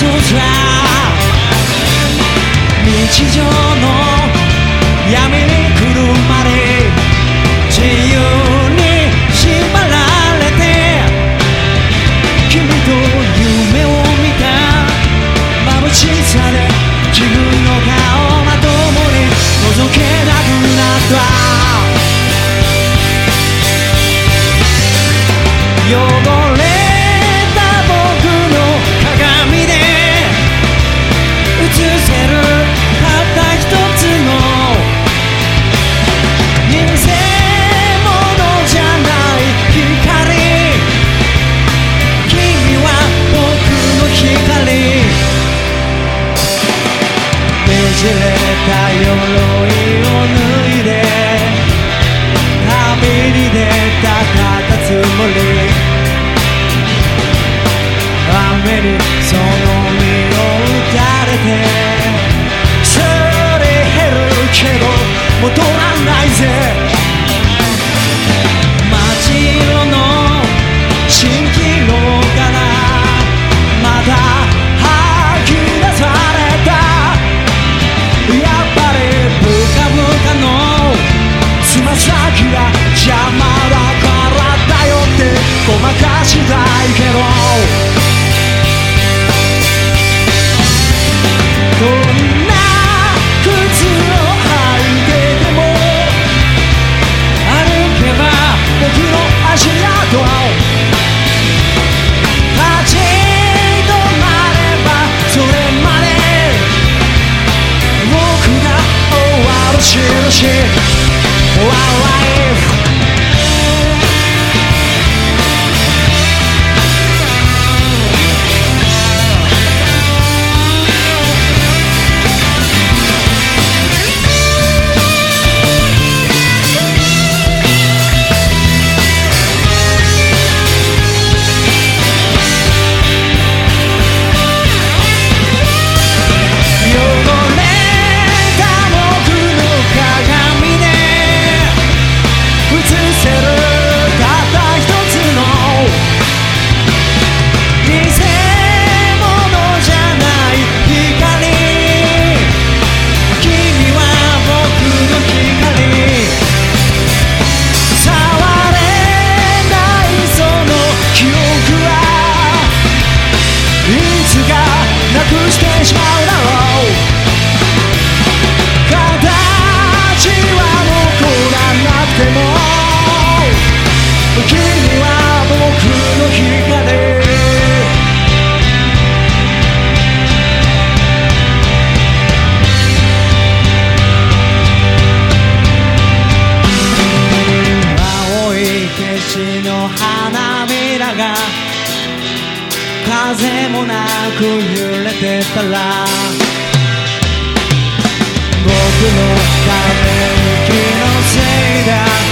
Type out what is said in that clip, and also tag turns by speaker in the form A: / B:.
A: そうさ日常じれた鎧を脱いで旅に出たカタツムリ雨にその身を打たれてすり減るけど戻るが邪魔だからだよってごまかしたいけど。てしまうだろう形は残らなくても君は僕の光花びらが風もなく揺てたら僕のために気のせいだ。